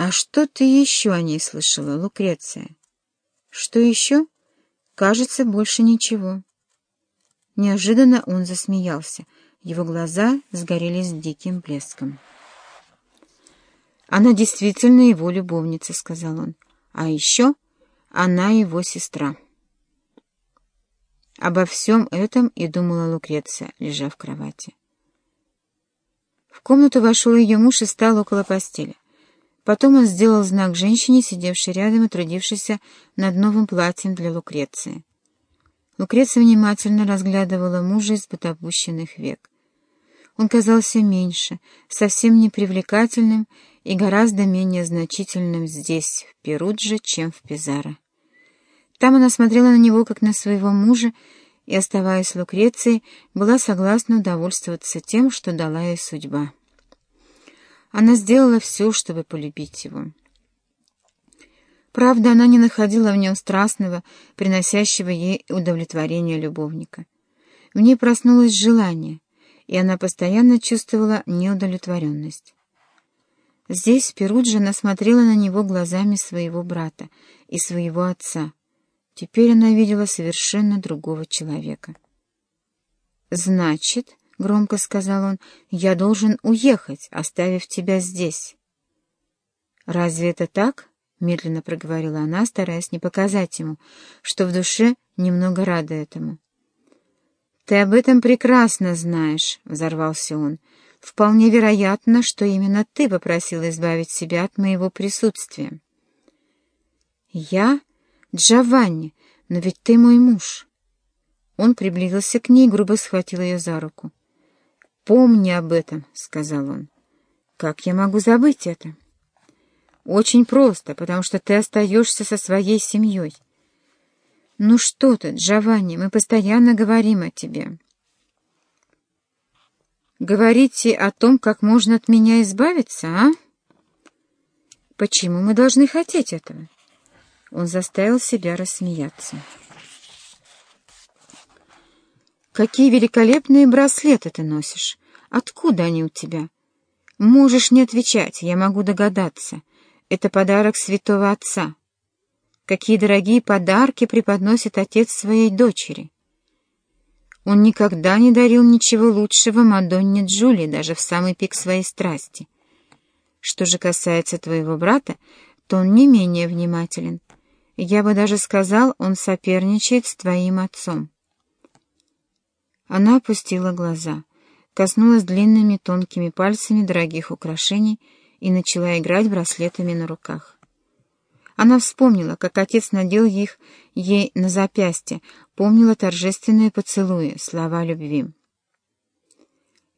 «А что ты еще о ней слышала, Лукреция?» «Что еще?» «Кажется, больше ничего». Неожиданно он засмеялся. Его глаза сгорелись диким блеском. «Она действительно его любовница», — сказал он. «А еще она его сестра». Обо всем этом и думала Лукреция, лежа в кровати. В комнату вошел ее муж и стал около постели. Потом он сделал знак женщине, сидевшей рядом и трудившейся над новым платьем для Лукреции. Лукреция внимательно разглядывала мужа из-под век. Он казался меньше, совсем непривлекательным и гораздо менее значительным здесь, в Перудже, чем в Пизаро. Там она смотрела на него, как на своего мужа, и, оставаясь Лукрецией, была согласна удовольствоваться тем, что дала ей судьба. Она сделала все, чтобы полюбить его. Правда, она не находила в нем страстного, приносящего ей удовлетворение любовника. В ней проснулось желание, и она постоянно чувствовала неудовлетворенность. Здесь, в Перудже, она смотрела на него глазами своего брата и своего отца. Теперь она видела совершенно другого человека. «Значит, — громко сказал он, — я должен уехать, оставив тебя здесь. «Разве это так?» — медленно проговорила она, стараясь не показать ему, что в душе немного рада этому. «Ты об этом прекрасно знаешь», — взорвался он. «Вполне вероятно, что именно ты попросила избавить себя от моего присутствия». «Я? Джованни, но ведь ты мой муж». Он приблизился к ней и грубо схватил ее за руку. «Помни об этом», — сказал он. «Как я могу забыть это?» «Очень просто, потому что ты остаешься со своей семьей». «Ну что ты, Джованни, мы постоянно говорим о тебе». «Говорите о том, как можно от меня избавиться, а?» «Почему мы должны хотеть этого?» Он заставил себя рассмеяться. «Какие великолепные браслеты ты носишь! Откуда они у тебя?» «Можешь не отвечать, я могу догадаться. Это подарок святого отца. Какие дорогие подарки преподносит отец своей дочери!» Он никогда не дарил ничего лучшего Мадонне Джули, даже в самый пик своей страсти. Что же касается твоего брата, то он не менее внимателен. Я бы даже сказал, он соперничает с твоим отцом. Она опустила глаза, коснулась длинными тонкими пальцами дорогих украшений и начала играть браслетами на руках. Она вспомнила, как отец надел их ей на запястье, помнила торжественные поцелуи, слова любви.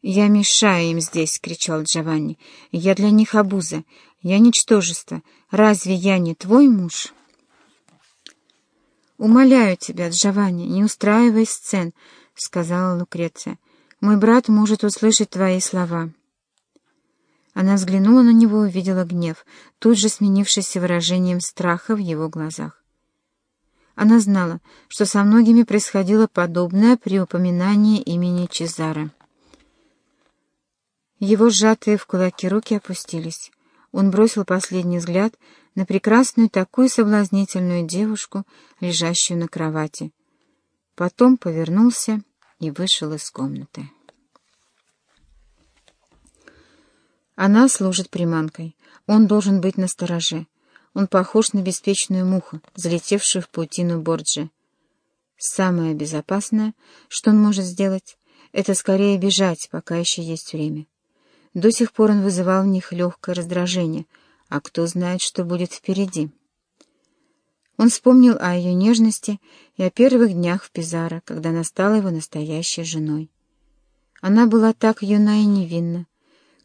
«Я мешаю им здесь!» — кричал Джованни. «Я для них обуза. Я ничтожество. Разве я не твой муж?» «Умоляю тебя, Джованни, не устраивай сцен», — сказала Лукреция. «Мой брат может услышать твои слова». Она взглянула на него и увидела гнев, тут же сменившийся выражением страха в его глазах. Она знала, что со многими происходило подобное при упоминании имени Чезара. Его сжатые в кулаки руки опустились. Он бросил последний взгляд на прекрасную такую соблазнительную девушку, лежащую на кровати. Потом повернулся и вышел из комнаты. Она служит приманкой. Он должен быть настороже. Он похож на беспечную муху, залетевшую в паутину Борджи. Самое безопасное, что он может сделать, это скорее бежать, пока еще есть время. До сих пор он вызывал в них легкое раздражение, а кто знает, что будет впереди. Он вспомнил о ее нежности и о первых днях в Пизаро, когда она стала его настоящей женой. Она была так юна и невинна,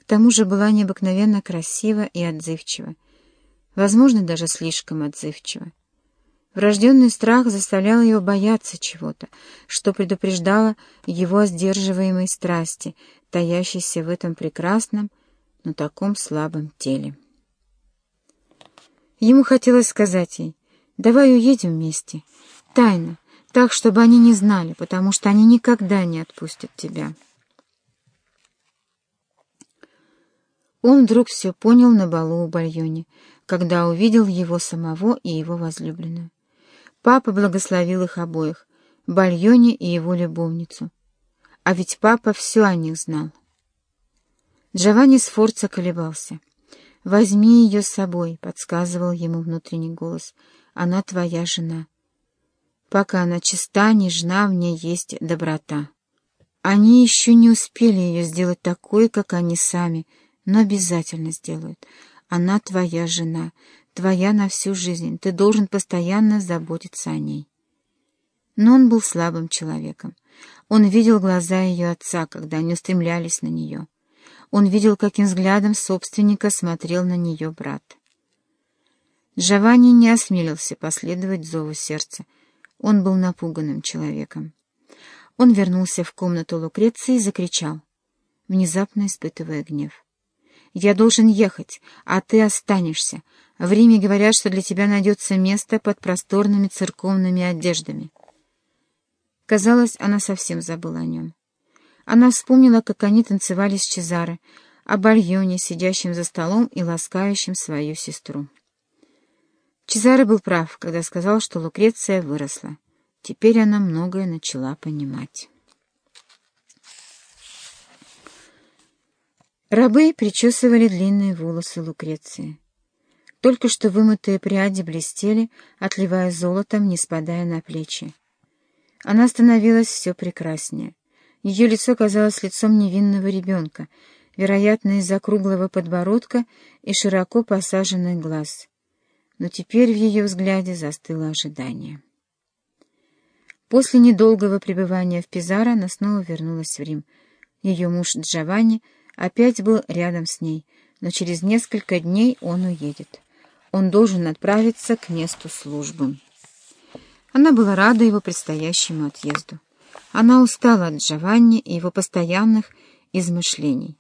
к тому же была необыкновенно красива и отзывчива, возможно, даже слишком отзывчива. Врожденный страх заставлял его бояться чего-то, что предупреждало его о сдерживаемой страсти, таящейся в этом прекрасном, но таком слабом теле. Ему хотелось сказать ей, Давай уедем вместе. Тайно, так, чтобы они не знали, потому что они никогда не отпустят тебя. Он вдруг все понял на балу у Бальоне, когда увидел его самого и его возлюбленную. Папа благословил их обоих, Бальоне и его любовницу. А ведь папа все о них знал. Джованни Сфорца колебался. «Возьми ее с собой», — подсказывал ему внутренний голос. «Она твоя жена. Пока она чиста, нежна, в ней есть доброта». Они еще не успели ее сделать такой, как они сами — но обязательно сделают. Она твоя жена, твоя на всю жизнь, ты должен постоянно заботиться о ней. Но он был слабым человеком. Он видел глаза ее отца, когда они устремлялись на нее. Он видел, каким взглядом собственника смотрел на нее брат. Джованни не осмелился последовать зову сердца. Он был напуганным человеком. Он вернулся в комнату Лукреции и закричал, внезапно испытывая гнев. Я должен ехать, а ты останешься. В Риме говорят, что для тебя найдется место под просторными церковными одеждами. Казалось, она совсем забыла о нем. Она вспомнила, как они танцевали с Чезаре, о Бальоне, сидящем за столом и ласкающем свою сестру. Чезаре был прав, когда сказал, что Лукреция выросла. Теперь она многое начала понимать. Рабы причесывали длинные волосы Лукреции. Только что вымытые пряди блестели, отливая золотом, не спадая на плечи. Она становилась все прекраснее. Ее лицо казалось лицом невинного ребенка, вероятно, из-за круглого подбородка и широко посаженных глаз. Но теперь в ее взгляде застыло ожидание. После недолгого пребывания в Пизаро она снова вернулась в Рим. Ее муж Джованни — опять был рядом с ней, но через несколько дней он уедет. Он должен отправиться к месту службы. Она была рада его предстоящему отъезду. Она устала от Джованни и его постоянных измышлений.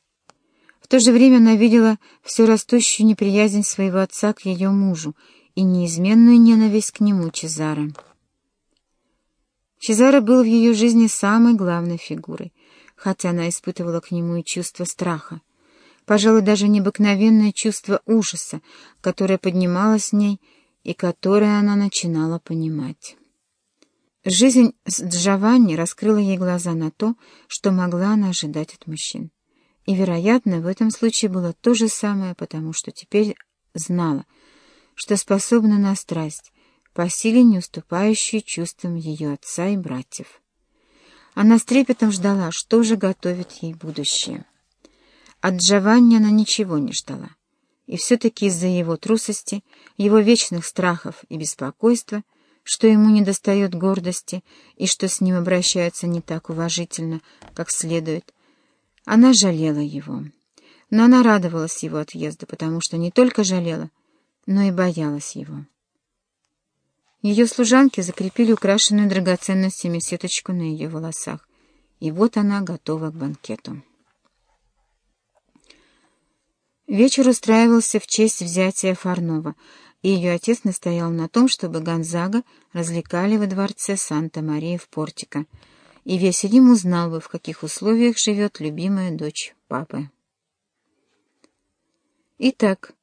В то же время она видела всю растущую неприязнь своего отца к ее мужу и неизменную ненависть к нему Чезаре. Чезаре был в ее жизни самой главной фигурой — хотя она испытывала к нему и чувство страха. Пожалуй, даже необыкновенное чувство ужаса, которое поднималось в ней и которое она начинала понимать. Жизнь с Джованни раскрыла ей глаза на то, что могла она ожидать от мужчин. И, вероятно, в этом случае было то же самое, потому что теперь знала, что способна на страсть, по силе не уступающую чувствам ее отца и братьев. Она с трепетом ждала, что же готовит ей будущее. От Джованни она ничего не ждала. И все-таки из-за его трусости, его вечных страхов и беспокойства, что ему недостает гордости и что с ним обращаются не так уважительно, как следует, она жалела его. Но она радовалась его отъезду, потому что не только жалела, но и боялась его. Ее служанки закрепили украшенную драгоценностями сеточку на ее волосах. И вот она готова к банкету. Вечер устраивался в честь взятия Фарнова, и ее отец настоял на том, чтобы Гонзага развлекали во дворце Санта-Мария в Портико, и весь Рим узнал бы, в каких условиях живет любимая дочь папы. Итак,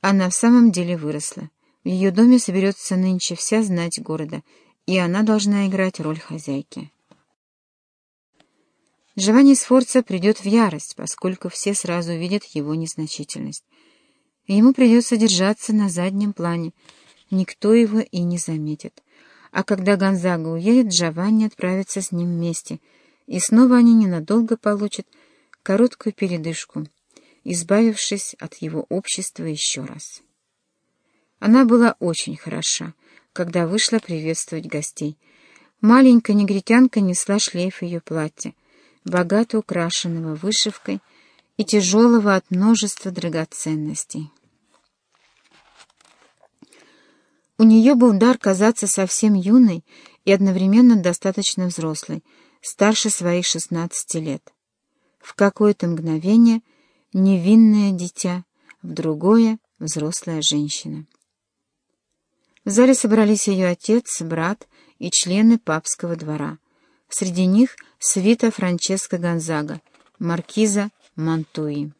она в самом деле выросла. В ее доме соберется нынче вся знать города, и она должна играть роль хозяйки. Джованни Сфорца придет в ярость, поскольку все сразу увидят его незначительность. Ему придется держаться на заднем плане, никто его и не заметит. А когда Гонзага уедет, Джованни отправится с ним вместе, и снова они ненадолго получат короткую передышку, избавившись от его общества еще раз. Она была очень хороша, когда вышла приветствовать гостей. Маленькая негритянка несла шлейф ее платья, богато украшенного вышивкой и тяжелого от множества драгоценностей. У нее был дар казаться совсем юной и одновременно достаточно взрослой, старше своих шестнадцати лет. В какое-то мгновение невинное дитя, в другое — взрослая женщина. В зале собрались ее отец, брат и члены папского двора. Среди них свита Франческо Гонзага, маркиза Мантуи.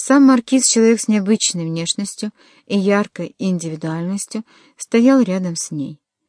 Сам маркиз, человек с необычной внешностью и яркой индивидуальностью, стоял рядом с ней.